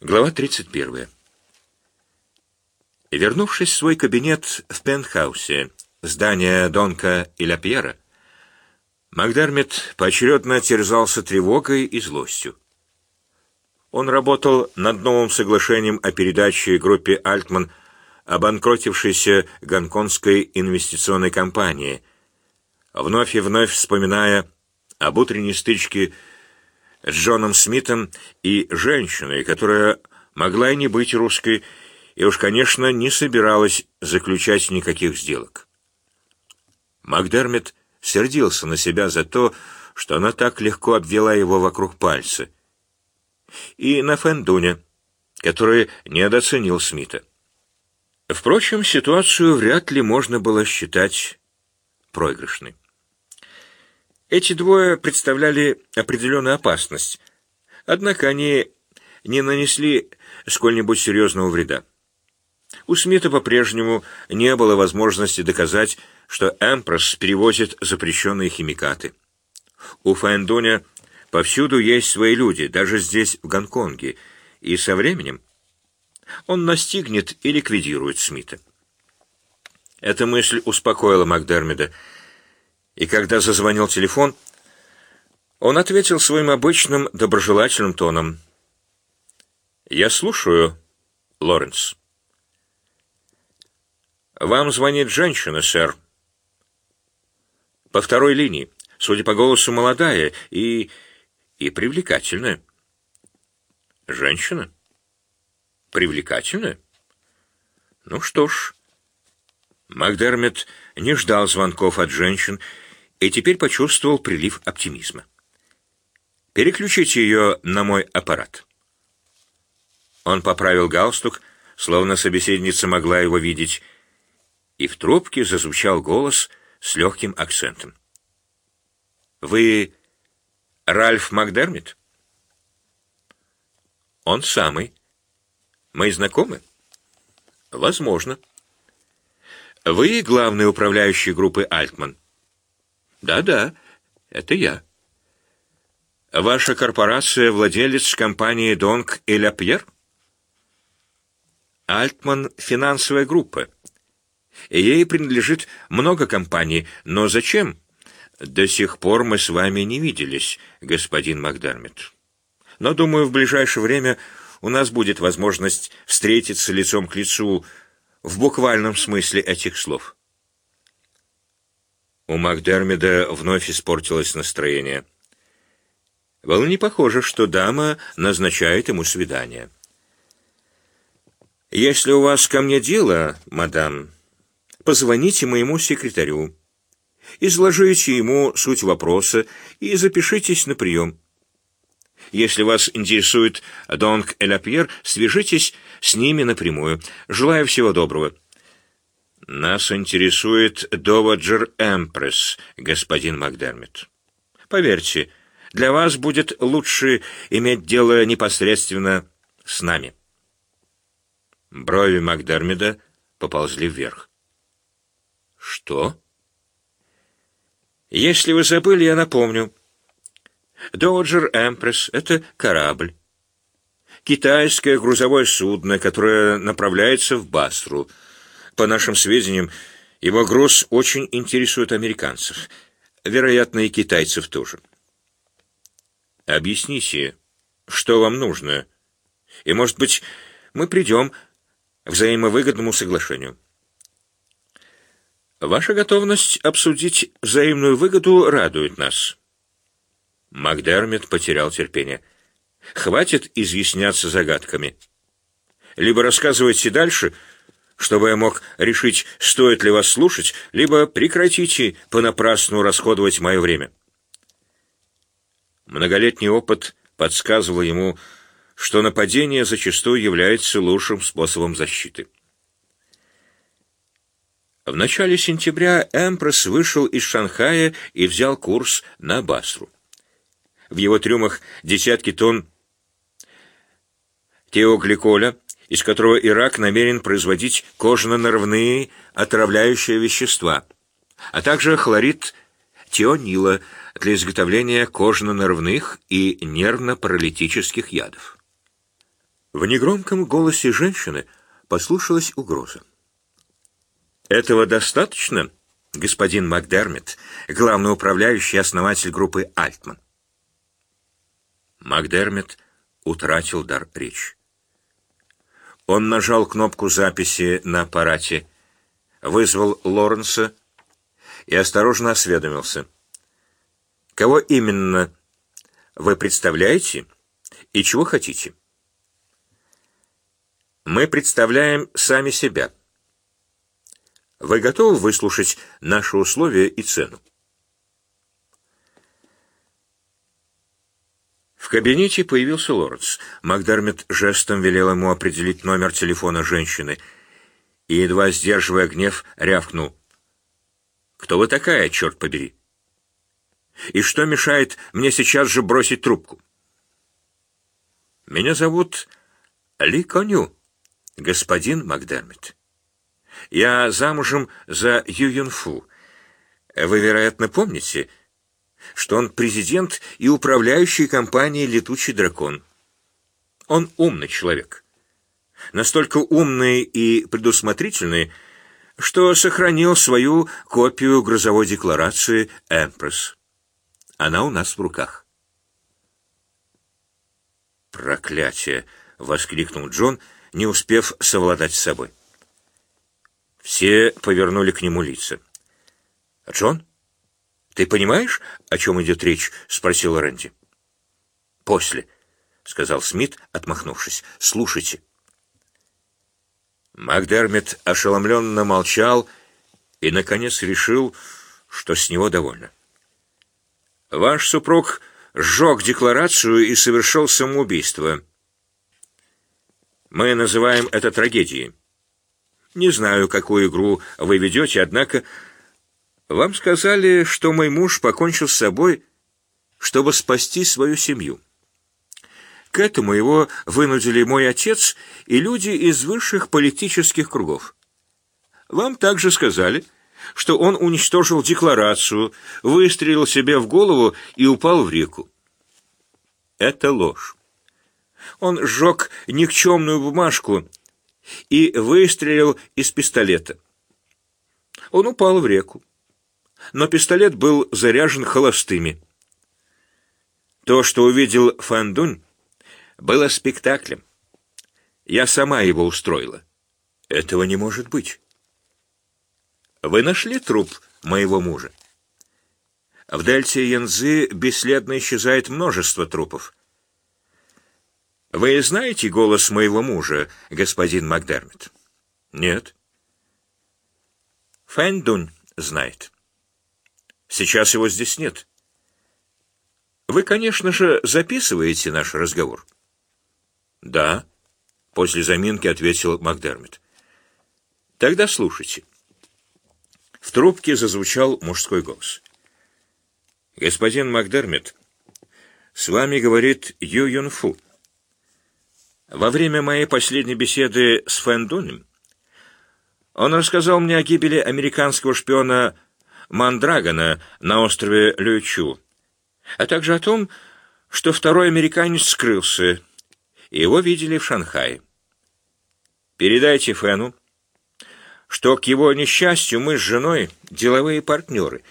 Глава 31. Вернувшись в свой кабинет в пентхаусе, здания Донка и Ля Пьера, Макдермит поочередно терзался тревогой и злостью. Он работал над новым соглашением о передаче группе «Альтман» обанкротившейся гонконгской инвестиционной компании, вновь и вновь вспоминая об утренней стычке с Джоном Смитом и женщиной, которая могла и не быть русской, и уж, конечно, не собиралась заключать никаких сделок. Макдермит сердился на себя за то, что она так легко обвела его вокруг пальца, и на Фендуне, который недооценил Смита. Впрочем, ситуацию вряд ли можно было считать проигрышной. Эти двое представляли определенную опасность, однако они не нанесли сколь-нибудь серьезного вреда. У Смита по-прежнему не было возможности доказать, что Эмпрос перевозит запрещенные химикаты. У Фэндуня повсюду есть свои люди, даже здесь, в Гонконге, и со временем он настигнет и ликвидирует Смита. Эта мысль успокоила Макдермида, и когда зазвонил телефон, он ответил своим обычным доброжелательным тоном. «Я слушаю, Лоренс». «Вам звонит женщина, сэр. По второй линии. Судя по голосу, молодая и... и привлекательная». «Женщина? Привлекательная? Ну что ж...» Макдермит не ждал звонков от женщин и теперь почувствовал прилив оптимизма. «Переключите ее на мой аппарат». Он поправил галстук, словно собеседница могла его видеть, и в трубке зазвучал голос с легким акцентом. «Вы Ральф Макдермит?» «Он самый. Мы знакомы?» «Возможно». «Вы главный управляющий группы «Альтман»?» «Да-да, это я». «Ваша корпорация владелец компании «Донг» и «Ля Пьер»?» «Альтман — финансовая группа. Ей принадлежит много компаний, но зачем?» «До сих пор мы с вами не виделись, господин Макдермит. Но, думаю, в ближайшее время у нас будет возможность встретиться лицом к лицу в буквальном смысле этих слов. У Макдермида вновь испортилось настроение. Было не похоже, что дама назначает ему свидание. «Если у вас ко мне дело, мадам, позвоните моему секретарю, изложите ему суть вопроса и запишитесь на прием. Если вас интересует Донг Элапьер, свяжитесь с ними напрямую. Желаю всего доброго. Нас интересует Доваджер Эмпресс, господин Макдермит. Поверьте, для вас будет лучше иметь дело непосредственно с нами. Брови Макдермида поползли вверх. Что? Если вы забыли, я напомню. Доджер Эмпресс — это корабль. Китайское грузовое судно, которое направляется в Басру. По нашим сведениям, его груз очень интересует американцев. Вероятно, и китайцев тоже. Объясните, что вам нужно, и, может быть, мы придем к взаимовыгодному соглашению. Ваша готовность обсудить взаимную выгоду радует нас. Макдермит потерял терпение. «Хватит изъясняться загадками. Либо рассказывайте дальше, чтобы я мог решить, стоит ли вас слушать, либо прекратите понапрасну расходовать мое время». Многолетний опыт подсказывал ему, что нападение зачастую является лучшим способом защиты. В начале сентября Эмпрос вышел из Шанхая и взял курс на Басру. В его трюмах десятки тонн теогликоля, из которого Ирак намерен производить кожно-нарвные отравляющие вещества, а также хлорид теонила для изготовления кожно-нарвных и нервно-паралитических ядов. В негромком голосе женщины послушалась угроза. «Этого достаточно, господин Макдермит, главный управляющий и основатель группы «Альтман»?» Макдермит утратил дар речи. Он нажал кнопку записи на аппарате, вызвал Лоренса и осторожно осведомился. «Кого именно вы представляете и чего хотите?» Мы представляем сами себя. Вы готовы выслушать наши условия и цену? В кабинете появился Лоренс. Макдармит жестом велел ему определить номер телефона женщины и, едва сдерживая гнев, рявкнул. «Кто вы такая, черт побери? И что мешает мне сейчас же бросить трубку?» «Меня зовут Ли Коню», господин Макдермит. Я замужем за Ю Юнфу. Вы, вероятно, помните, что он президент и управляющий компанией «Летучий дракон». Он умный человек. Настолько умный и предусмотрительный, что сохранил свою копию грозовой декларации «Эмпресс». Она у нас в руках. «Проклятие!» — воскликнул Джон — не успев совладать с собой. Все повернули к нему лица. «Джон, ты понимаешь, о чем идет речь?» — спросил Рэнди. «После», — сказал Смит, отмахнувшись. «Слушайте». Макдермит ошеломленно молчал и, наконец, решил, что с него довольно. «Ваш супруг сжег декларацию и совершил самоубийство», мы называем это трагедией. Не знаю, какую игру вы ведете, однако вам сказали, что мой муж покончил с собой, чтобы спасти свою семью. К этому его вынудили мой отец и люди из высших политических кругов. Вам также сказали, что он уничтожил декларацию, выстрелил себе в голову и упал в реку. Это ложь. Он сжег никчемную бумажку и выстрелил из пистолета. Он упал в реку, но пистолет был заряжен холостыми. То, что увидел Фандунь, было спектаклем. Я сама его устроила. Этого не может быть. Вы нашли труп моего мужа? В дельте Янзы бесследно исчезает множество трупов. Вы знаете голос моего мужа, господин Макдермит? Нет. Фэндунь знает. Сейчас его здесь нет. Вы, конечно же, записываете наш разговор? Да, после заминки ответил Макдермит. Тогда слушайте. В трубке зазвучал мужской голос. Господин Макдермит, с вами говорит Ю Юнфу. Во время моей последней беседы с Фэндунем он рассказал мне о гибели американского шпиона Мандрагона на острове Лючу, а также о том, что второй американец скрылся, и его видели в Шанхае. Передайте Фэну, что к его несчастью мы с женой деловые партнеры,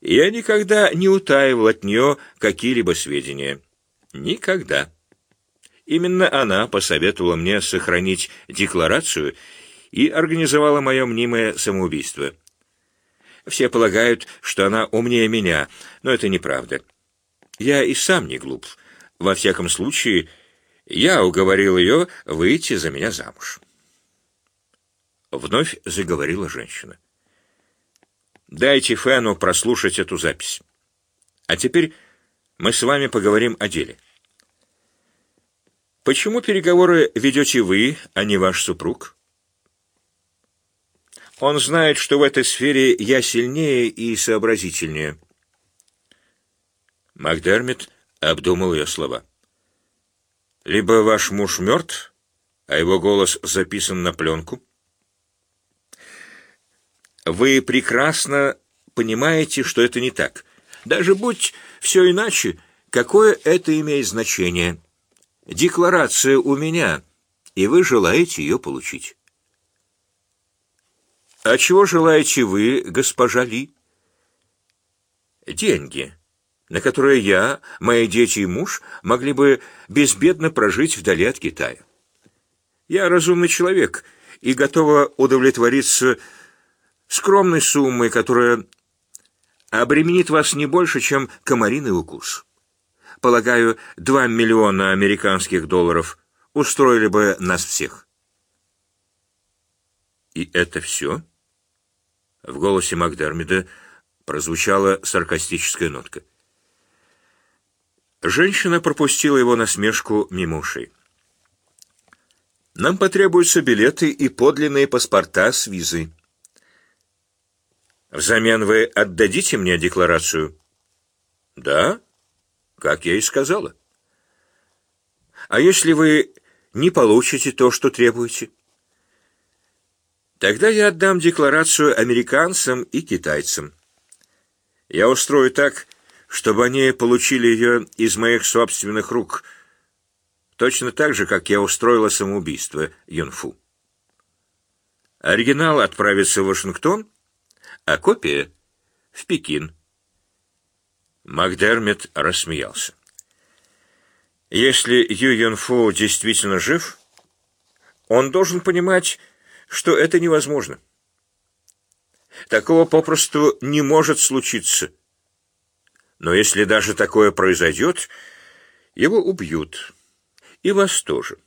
и я никогда не утаивал от нее какие-либо сведения. Никогда. Именно она посоветовала мне сохранить декларацию и организовала мое мнимое самоубийство. Все полагают, что она умнее меня, но это неправда. Я и сам не глуп. Во всяком случае, я уговорил ее выйти за меня замуж. Вновь заговорила женщина. Дайте Фену прослушать эту запись. А теперь мы с вами поговорим о деле. Почему переговоры ведете вы, а не ваш супруг? Он знает, что в этой сфере я сильнее и сообразительнее. Макдермит обдумал ее слова. Либо ваш муж мертв, а его голос записан на пленку. Вы прекрасно понимаете, что это не так. Даже будь все иначе, какое это имеет значение? Декларация у меня, и вы желаете ее получить. А чего желаете вы, госпожа Ли? Деньги, на которые я, мои дети и муж могли бы безбедно прожить вдали от Китая. Я разумный человек и готова удовлетвориться скромной суммой, которая обременит вас не больше, чем комариный укус. Полагаю, два миллиона американских долларов устроили бы нас всех. И это все? В голосе Макдермида прозвучала саркастическая нотка. Женщина пропустила его насмешку мимо ушей. «Нам потребуются билеты и подлинные паспорта с визой». «Взамен вы отдадите мне декларацию?» «Да, как я и сказала». «А если вы не получите то, что требуете?» Тогда я отдам декларацию американцам и китайцам. Я устрою так, чтобы они получили ее из моих собственных рук, точно так же, как я устроила самоубийство Юнфу. Оригинал отправится в Вашингтон, а копия — в Пекин. Макдермит рассмеялся. Если Ю Юнфу действительно жив, он должен понимать, что это невозможно. Такого попросту не может случиться. Но если даже такое произойдет, его убьют. И вас тоже.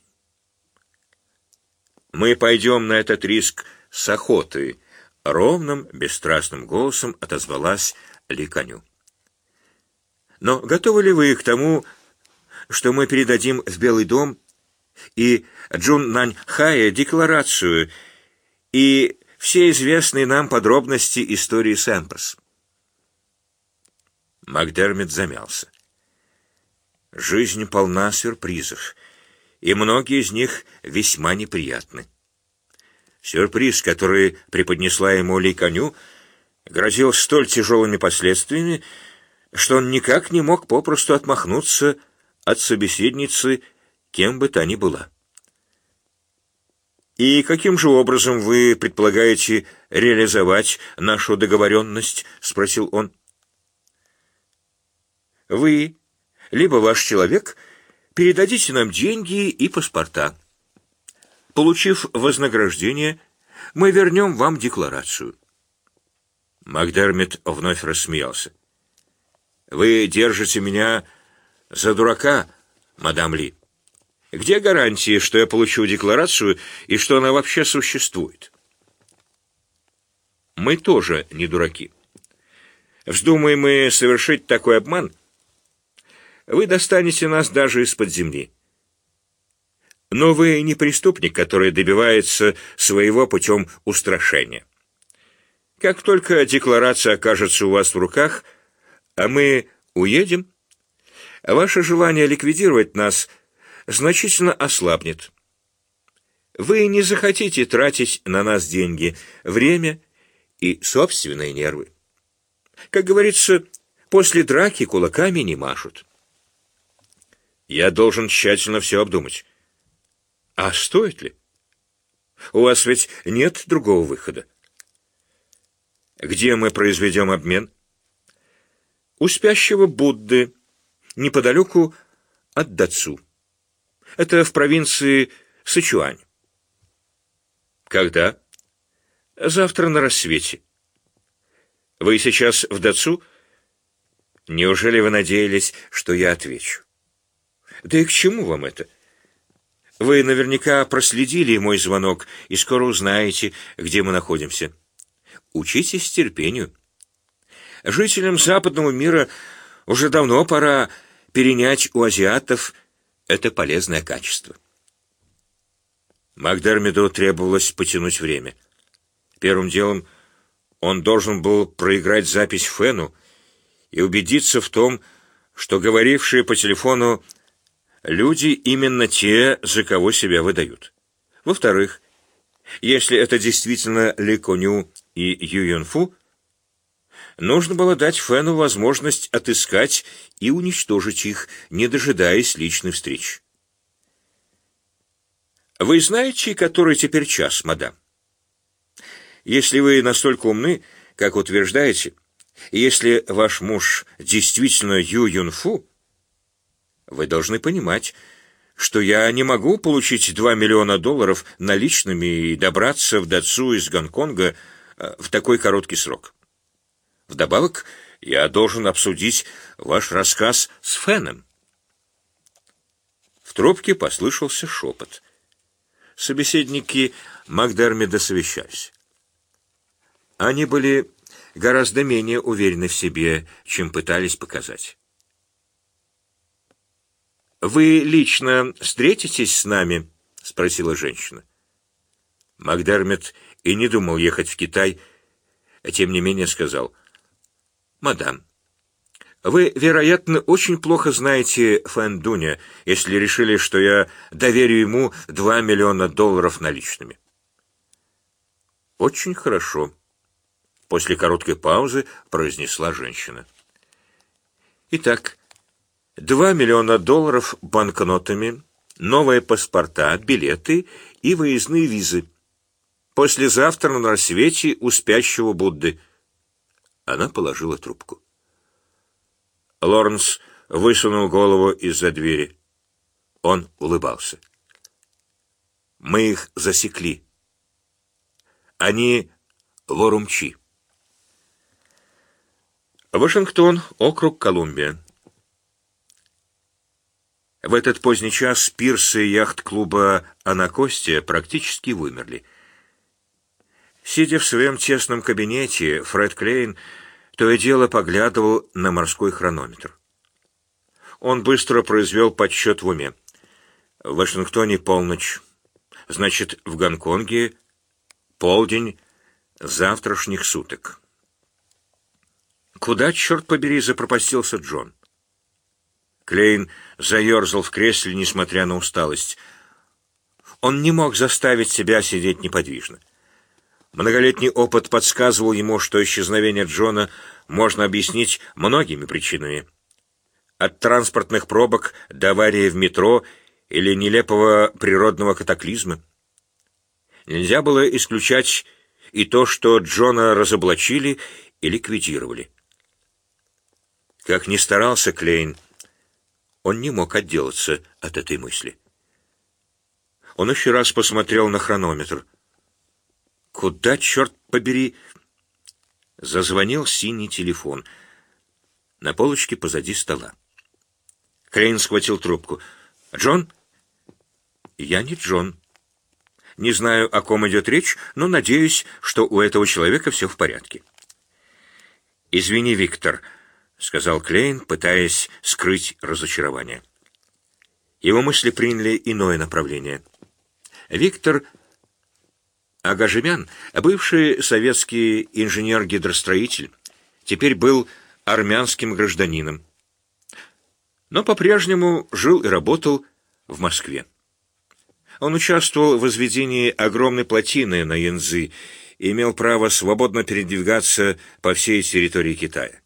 Мы пойдем на этот риск с охотой, ровным, бесстрастным голосом отозвалась Ликаню. Но готовы ли вы к тому, что мы передадим в Белый дом и Джун Нань Хая декларацию и все известные нам подробности истории Сэмперс. Макдермит замялся. Жизнь полна сюрпризов, и многие из них весьма неприятны. Сюрприз, который преподнесла ему Лейконю, грозил столь тяжелыми последствиями, что он никак не мог попросту отмахнуться от собеседницы, кем бы та ни была. «И каким же образом вы предполагаете реализовать нашу договоренность?» — спросил он. «Вы, либо ваш человек, передадите нам деньги и паспорта. Получив вознаграждение, мы вернем вам декларацию». Макдермит вновь рассмеялся. «Вы держите меня за дурака, мадам Ли». Где гарантии, что я получу декларацию и что она вообще существует? Мы тоже не дураки. Вздумаем мы совершить такой обман, вы достанете нас даже из-под земли. Но вы не преступник, который добивается своего путем устрашения. Как только декларация окажется у вас в руках, а мы уедем, ваше желание ликвидировать нас – значительно ослабнет. Вы не захотите тратить на нас деньги, время и собственные нервы. Как говорится, после драки кулаками не машут. Я должен тщательно все обдумать. А стоит ли? У вас ведь нет другого выхода. Где мы произведем обмен? У спящего Будды, неподалеку от Дацу. Это в провинции Сычуань. Когда? Завтра на рассвете. Вы сейчас в Дацу? Неужели вы надеялись, что я отвечу? Да и к чему вам это? Вы наверняка проследили мой звонок и скоро узнаете, где мы находимся. Учитесь терпению. Жителям западного мира уже давно пора перенять у азиатов это полезное качество. Макдермиду требовалось потянуть время. Первым делом он должен был проиграть запись Фену и убедиться в том, что говорившие по телефону люди именно те, за кого себя выдают. Во-вторых, если это действительно Ли Коню и Ю Юнфу, нужно было дать Фэну возможность отыскать и уничтожить их, не дожидаясь личной встречи. Вы знаете, который теперь час, мадам? Если вы настолько умны, как утверждаете, если ваш муж действительно Ю Юнфу, вы должны понимать, что я не могу получить два миллиона долларов наличными и добраться в Дацу из Гонконга э, в такой короткий срок. Вдобавок, я должен обсудить ваш рассказ с Феном. В трубке послышался шепот. Собеседники Макдермида совещались. Они были гораздо менее уверены в себе, чем пытались показать. «Вы лично встретитесь с нами?» — спросила женщина. Макдермит и не думал ехать в Китай, а тем не менее сказал, «Мадам, вы, вероятно, очень плохо знаете Фэн Дуня, если решили, что я доверю ему два миллиона долларов наличными». «Очень хорошо», — после короткой паузы произнесла женщина. «Итак, два миллиона долларов банкнотами, новые паспорта, билеты и выездные визы. Послезавтра на рассвете у спящего Будды». Она положила трубку. Лоренс высунул голову из-за двери. Он улыбался. Мы их засекли. Они ворумчи. Вашингтон, округ Колумбия. В этот поздний час пирсы яхт-клуба «Анакостия» практически вымерли. Сидя в своем тесном кабинете, Фред Клейн то и дело поглядывал на морской хронометр. Он быстро произвел подсчет в уме. В Вашингтоне полночь. Значит, в Гонконге полдень завтрашних суток. Куда, черт побери, запропастился Джон? Клейн заерзал в кресле, несмотря на усталость. Он не мог заставить себя сидеть неподвижно. Многолетний опыт подсказывал ему, что исчезновение Джона можно объяснить многими причинами. От транспортных пробок до аварии в метро или нелепого природного катаклизма. Нельзя было исключать и то, что Джона разоблачили и ликвидировали. Как ни старался Клейн, он не мог отделаться от этой мысли. Он еще раз посмотрел на хронометр — Куда, черт побери? Зазвонил синий телефон. На полочке позади стола. Крейн схватил трубку. «Джон?» «Я не Джон. Не знаю, о ком идет речь, но надеюсь, что у этого человека все в порядке». «Извини, Виктор», — сказал Клейн, пытаясь скрыть разочарование. Его мысли приняли иное направление. Виктор Агажемян, бывший советский инженер-гидростроитель, теперь был армянским гражданином, но по-прежнему жил и работал в Москве. Он участвовал в возведении огромной плотины на Янзы и имел право свободно передвигаться по всей территории Китая.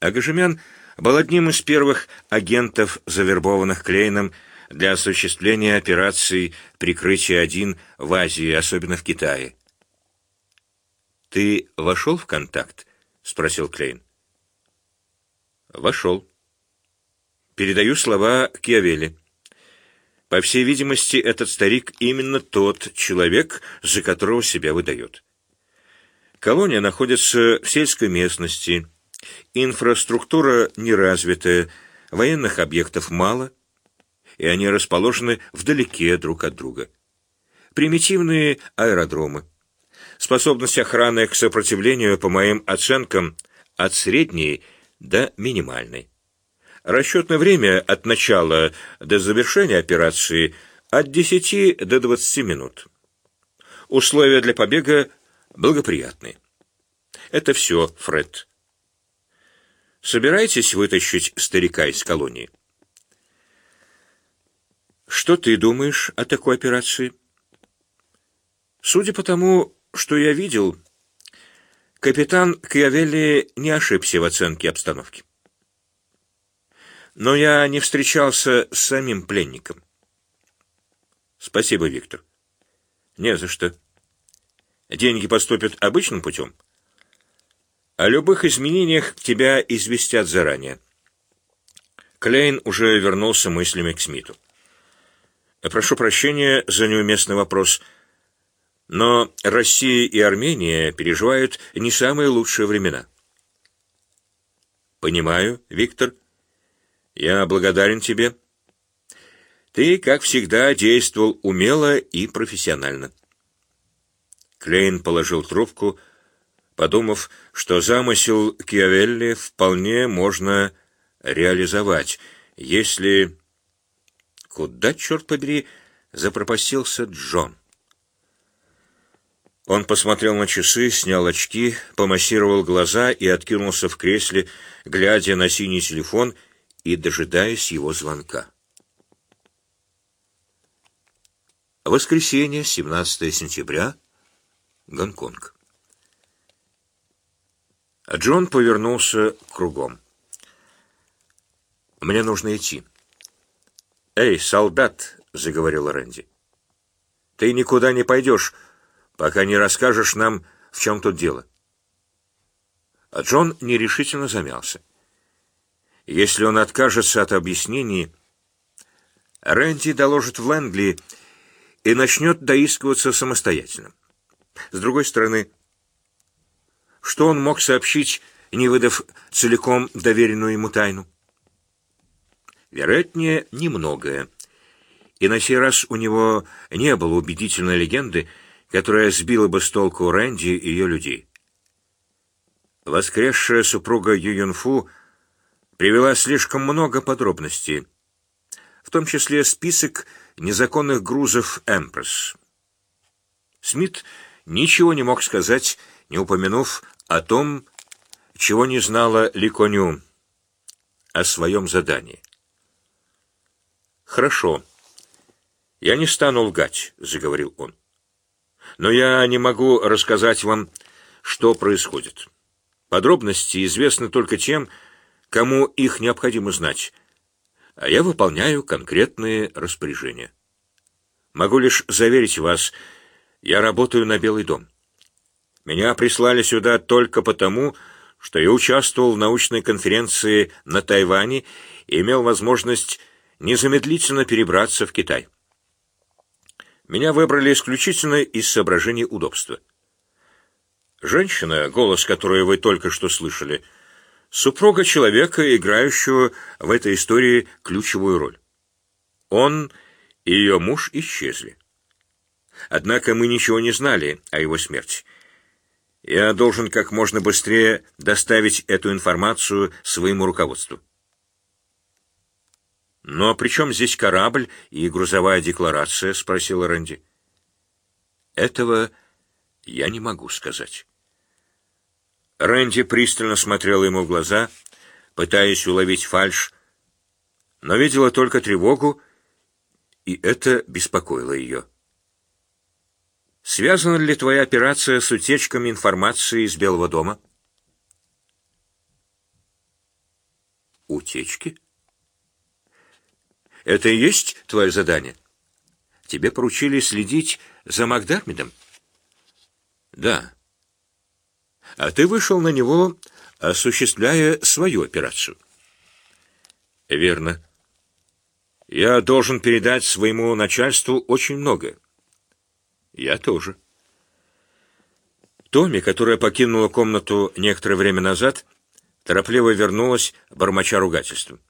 Агажемян был одним из первых агентов, завербованных Клейном для осуществления операций «Прикрытие-1» в Азии, особенно в Китае. «Ты вошел в контакт?» — спросил Клейн. «Вошел. Передаю слова Киавели. По всей видимости, этот старик именно тот человек, за которого себя выдает. Колония находится в сельской местности, инфраструктура неразвитая, военных объектов мало — и они расположены вдалеке друг от друга. Примитивные аэродромы. Способность охраны к сопротивлению, по моим оценкам, от средней до минимальной. Расчетное время от начала до завершения операции от 10 до 20 минут. Условия для побега благоприятные. Это все, Фред. Собираетесь вытащить старика из колонии? Что ты думаешь о такой операции? Судя по тому, что я видел, капитан Кьявелли не ошибся в оценке обстановки. Но я не встречался с самим пленником. Спасибо, Виктор. Не за что. Деньги поступят обычным путем? О любых изменениях тебя известят заранее. Клейн уже вернулся мыслями к Смиту. Прошу прощения за неуместный вопрос, но Россия и Армения переживают не самые лучшие времена. Понимаю, Виктор. Я благодарен тебе. Ты, как всегда, действовал умело и профессионально. Клейн положил трубку, подумав, что замысел Киавелли вполне можно реализовать, если... Куда, черт побери, запропастился Джон? Он посмотрел на часы, снял очки, помассировал глаза и откинулся в кресле, глядя на синий телефон и дожидаясь его звонка. Воскресенье, 17 сентября, Гонконг. Джон повернулся кругом. «Мне нужно идти». «Эй, солдат!» — заговорил Рэнди. «Ты никуда не пойдешь, пока не расскажешь нам, в чем тут дело». А Джон нерешительно замялся. Если он откажется от объяснений, Рэнди доложит в Лэнгли и начнет доискиваться самостоятельно. С другой стороны, что он мог сообщить, не выдав целиком доверенную ему тайну? Вероятнее, немногое. И на сей раз у него не было убедительной легенды, которая сбила бы с толку Рэнди и ее людей. Воскресшая супруга Ююнфу привела слишком много подробностей, в том числе список незаконных грузов «Эмпресс». Смит ничего не мог сказать, не упомянув о том, чего не знала Ликоню, о своем задании. «Хорошо. Я не стану лгать», — заговорил он. «Но я не могу рассказать вам, что происходит. Подробности известны только тем, кому их необходимо знать, а я выполняю конкретные распоряжения. Могу лишь заверить вас, я работаю на Белый дом. Меня прислали сюда только потому, что я участвовал в научной конференции на Тайване и имел возможность незамедлительно перебраться в Китай. Меня выбрали исключительно из соображений удобства. Женщина, голос которой вы только что слышали, супруга человека, играющего в этой истории ключевую роль. Он и ее муж исчезли. Однако мы ничего не знали о его смерти. Я должен как можно быстрее доставить эту информацию своему руководству. «Но при чем здесь корабль и грузовая декларация?» — спросил Рэнди. «Этого я не могу сказать». Рэнди пристально смотрел ему в глаза, пытаясь уловить фальшь, но видела только тревогу, и это беспокоило ее. «Связана ли твоя операция с утечками информации из Белого дома?» «Утечки?» Это и есть твое задание? Тебе поручили следить за Макдармидом? Да. А ты вышел на него, осуществляя свою операцию. Верно. Я должен передать своему начальству очень много. Я тоже. Томми, которая покинула комнату некоторое время назад, торопливо вернулась, бормоча ругательством.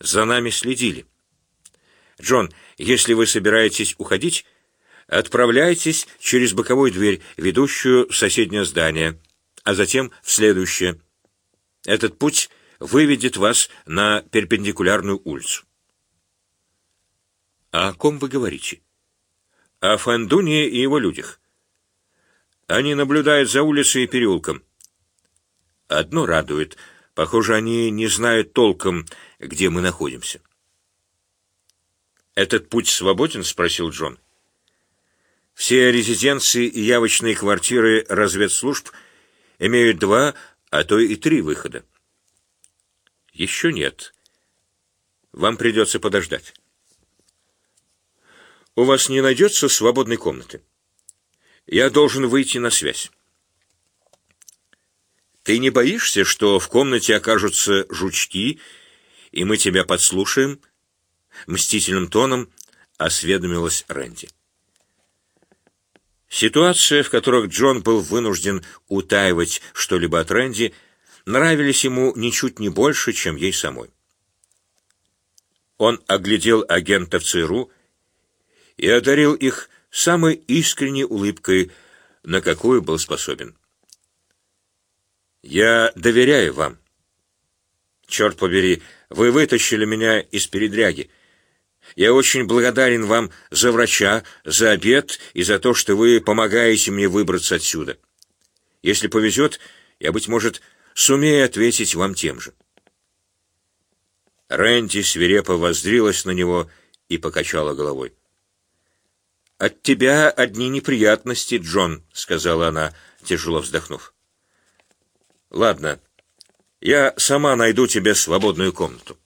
За нами следили. Джон, если вы собираетесь уходить, отправляйтесь через боковую дверь, ведущую в соседнее здание, а затем в следующее. Этот путь выведет вас на перпендикулярную улицу. А о ком вы говорите? О Фандуне и его людях. Они наблюдают за улицей и переулком. Одно радует. Похоже, они не знают толком, где мы находимся. «Этот путь свободен?» — спросил Джон. «Все резиденции и явочные квартиры разведслужб имеют два, а то и три выхода». «Еще нет. Вам придется подождать». у вас не найдется свободной комнаты? Я должен выйти на связь. Ты не боишься, что в комнате окажутся жучки, и мы тебя подслушаем? Мстительным тоном осведомилась Рэнди. Ситуация, в которых Джон был вынужден утаивать что-либо от Рэнди, нравились ему ничуть не больше, чем ей самой. Он оглядел агентов ЦРУ и одарил их самой искренней улыбкой, на какую был способен. Я доверяю вам. Черт побери, вы вытащили меня из передряги. Я очень благодарен вам за врача, за обед и за то, что вы помогаете мне выбраться отсюда. Если повезет, я быть может сумею ответить вам тем же. Рэнди свирепо воззрилась на него и покачала головой. От тебя одни неприятности, Джон, сказала она, тяжело вздохнув. Ладно, я сама найду тебе свободную комнату.